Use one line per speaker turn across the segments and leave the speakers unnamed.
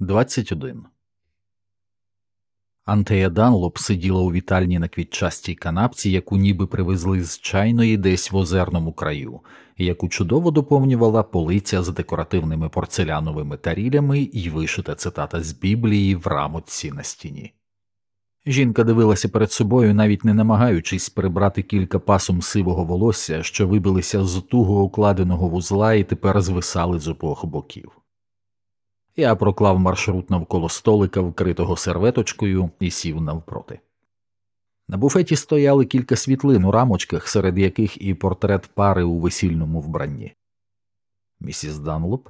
21 Антея Данлоп сиділа у вітальні на квітчастій канапці, яку ніби привезли з чайної десь в озерному краю, яку чудово доповнювала полиця з декоративними порцеляновими тарілями і вишита цитата з Біблії в рамочці на стіні. Жінка дивилася перед собою, навіть не намагаючись прибрати кілька пасом сивого волосся, що вибилися з туго укладеного вузла і тепер звисали з обох боків. Я проклав маршрут навколо столика, вкритого серветочкою, і сів навпроти. На буфеті стояли кілька світлин у рамочках, серед яких і портрет пари у весільному вбранні. Місіс Данлоп.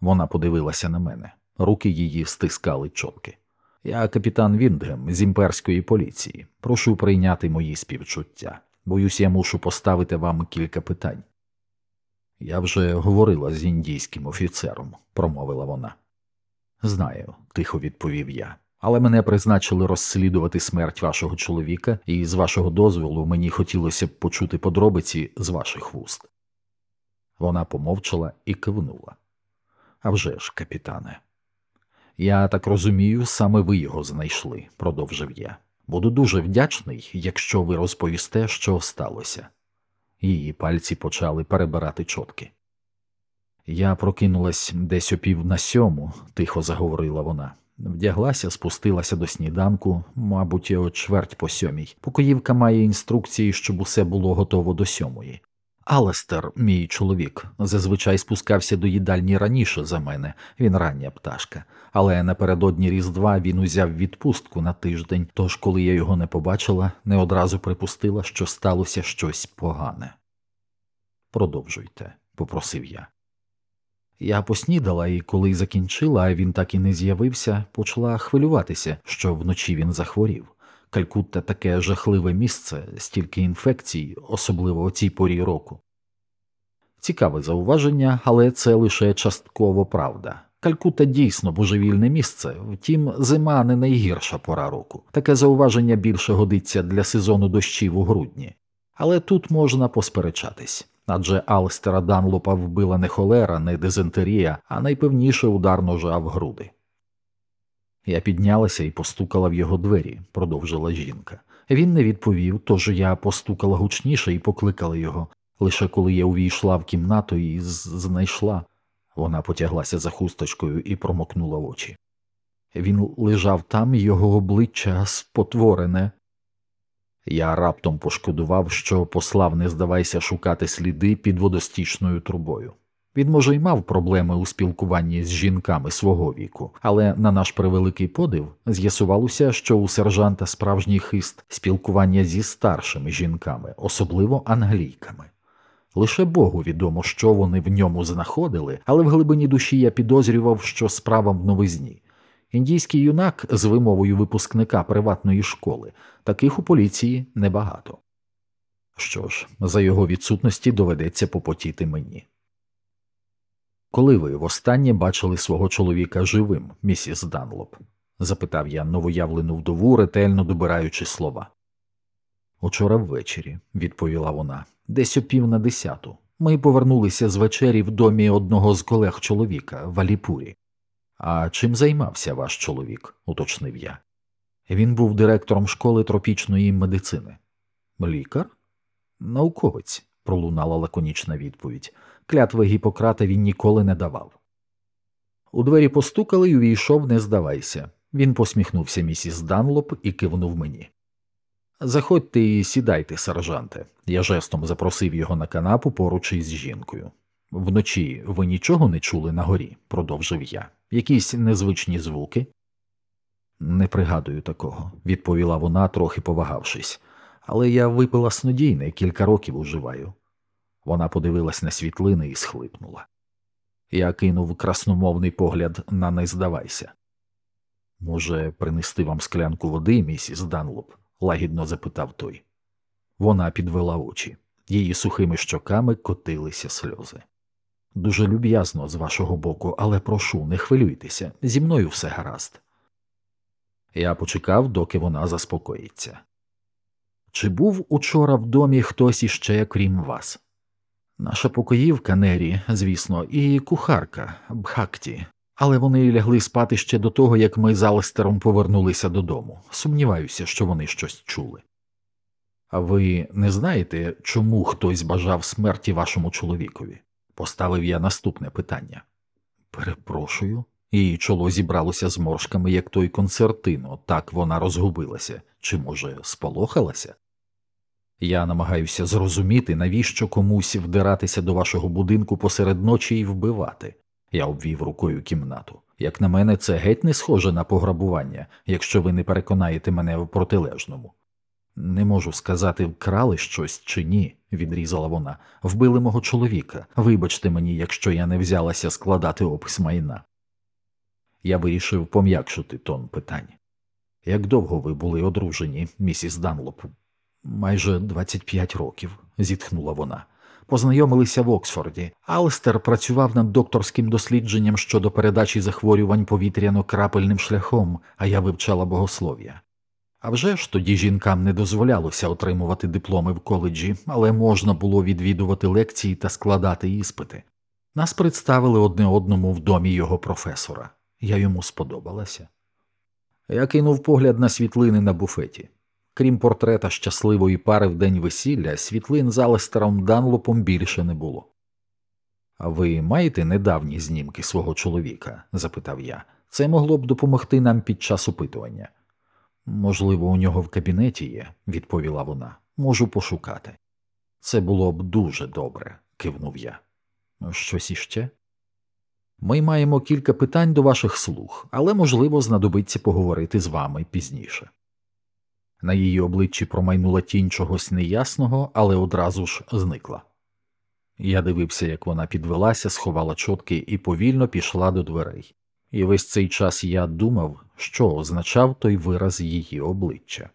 Вона подивилася на мене, руки її стискали чотки. Я капітан Віндгем з імперської поліції. Прошу прийняти мої співчуття. Боюсь, я мушу поставити вам кілька питань. Я вже говорила з індійським офіцером, промовила вона. Знаю, тихо відповів я, але мене призначили розслідувати смерть вашого чоловіка, і з вашого дозволу мені хотілося б почути подробиці з ваших вуст. Вона помовчала і кивнула. «А вже ж, капітане. Я так розумію, саме ви його знайшли, продовжив я. Буду дуже вдячний, якщо ви розповісте, що сталося. Її пальці почали перебирати чотки. Я прокинулась десь опів на сьому, тихо заговорила вона. Вдяглася, спустилася до сніданку, мабуть, о чверть по сьомій. Покоївка має інструкції, щоб усе було готово до сьомої. Алестер, мій чоловік, зазвичай спускався до їдальні раніше за мене, він рання пташка, але напередодні Різдва він узяв відпустку на тиждень, тож, коли я його не побачила, не одразу припустила, що сталося щось погане. Продовжуйте, попросив я. Я поснідала і коли закінчила, а він так і не з'явився, почала хвилюватися, що вночі він захворів. Калькутта таке жахливе місце, стільки інфекцій, особливо о цій порі року. Цікаве зауваження, але це лише частково правда. Калькутта дійсно божевільне місце, втім, зима не найгірша пора року. Таке зауваження більше годиться для сезону дощів у грудні. Але тут можна посперечатись адже Алстера Данлопа вбила не холера, не дизентерія, а найпевніше удар ножа в груди. Я піднялася і постукала в його двері, продовжила жінка. Він не відповів, тож я постукала гучніше і покликала його. Лише коли я увійшла в кімнату і знайшла, вона потяглася за хусточкою і промокнула очі. Він лежав там, його обличчя спотворене, я раптом пошкодував, що послав, не здавайся шукати сліди під водостічною трубою. Він, може, й мав проблеми у спілкуванні з жінками свого віку, але на наш превеликий подив з'ясувалося, що у сержанта справжній хист спілкування зі старшими жінками, особливо англійками. Лише Богу відомо, що вони в ньому знаходили, але в глибині душі я підозрював, що справа в новизні. Індійський юнак з вимовою випускника приватної школи, таких у поліції небагато. Що ж, за його відсутності доведеться попотіти мені. Коли ви востаннє бачили свого чоловіка живим, місіс Данлоп? запитав я новоявлену вдову, ретельно добираючи слова. Учора ввечері, відповіла вона, десь о пів на десяту. Ми повернулися з вечері в домі одного з колег чоловіка в Аліпурі. А чим займався ваш чоловік? уточнив я. Він був директором школи тропічної медицини. Лікар? Науковець, пролунала лаконічна відповідь. Клятви Гіппократа він ніколи не давав. У двері постукали і увійшов, не здавайся. Він посміхнувся місіс Данлоп і кивнув мені. Заходьте і сідайте, сержанте. Я жестом запросив його на канапу поруч із жінкою. Вночі ви нічого не чули на горі, продовжив я. Якісь незвичні звуки? Не пригадую такого, відповіла вона, трохи повагавшись, але я випила снодійне кілька років уживаю. Вона подивилась на світлини і схлипнула. Я кинув красномовний погляд на не здавайся. Може, принести вам склянку води, місіс Данлоп? лагідно запитав той. Вона підвела очі, її сухими щоками котилися сльози. Дуже люб'язно з вашого боку, але прошу, не хвилюйтеся, зі мною все гаразд. Я почекав, доки вона заспокоїться. Чи був учора в домі хтось іще, крім вас? Наша покоївка Нері, звісно, і кухарка Бхакті, Але вони лягли спати ще до того, як ми з Алестером повернулися додому. Сумніваюся, що вони щось чули. А ви не знаєте, чому хтось бажав смерті вашому чоловікові? Поставив я наступне питання. Перепрошую, її чоло зібралося з моршками, як той концертино, так вона розгубилася, чи, може, сполохалася? Я намагаюся зрозуміти, навіщо комусь вдиратися до вашого будинку посеред ночі і вбивати. Я обвів рукою кімнату. Як на мене, це геть не схоже на пограбування, якщо ви не переконаєте мене в протилежному. Не можу сказати, вкрали щось чи ні, відрізала вона. Вбили мого чоловіка. Вибачте мені, якщо я не взялася складати опис майна. Я вирішив пом'якшити тон питань. Як довго ви були одружені, місіс Данлоп? Майже 25 років, зітхнула вона. Познайомилися в Оксфорді. Алстер працював над докторським дослідженням щодо передачі захворювань повітряно-крапельним шляхом, а я вивчала богослов'я. А вже ж тоді жінкам не дозволялося отримувати дипломи в коледжі, але можна було відвідувати лекції та складати іспити. Нас представили одне одному в домі його професора. Я йому сподобалася. Я кинув погляд на світлини на буфеті. Крім портрета щасливої пари в день весілля, світлин з Алестером Данлопом більше не було. А ви маєте недавні знімки свого чоловіка? запитав я. Це могло б допомогти нам під час опитування. Можливо, у нього в кабінеті є, відповіла вона. Можу пошукати. Це було б дуже добре, кивнув я. Щось іще? Ми маємо кілька питань до ваших слуг, але, можливо, знадобиться поговорити з вами пізніше. На її обличчі промайнула тінь чогось неясного, але одразу ж зникла. Я дивився, як вона підвелася, сховала чотки і повільно пішла до дверей. І весь цей час я думав, що означав той вираз її обличчя.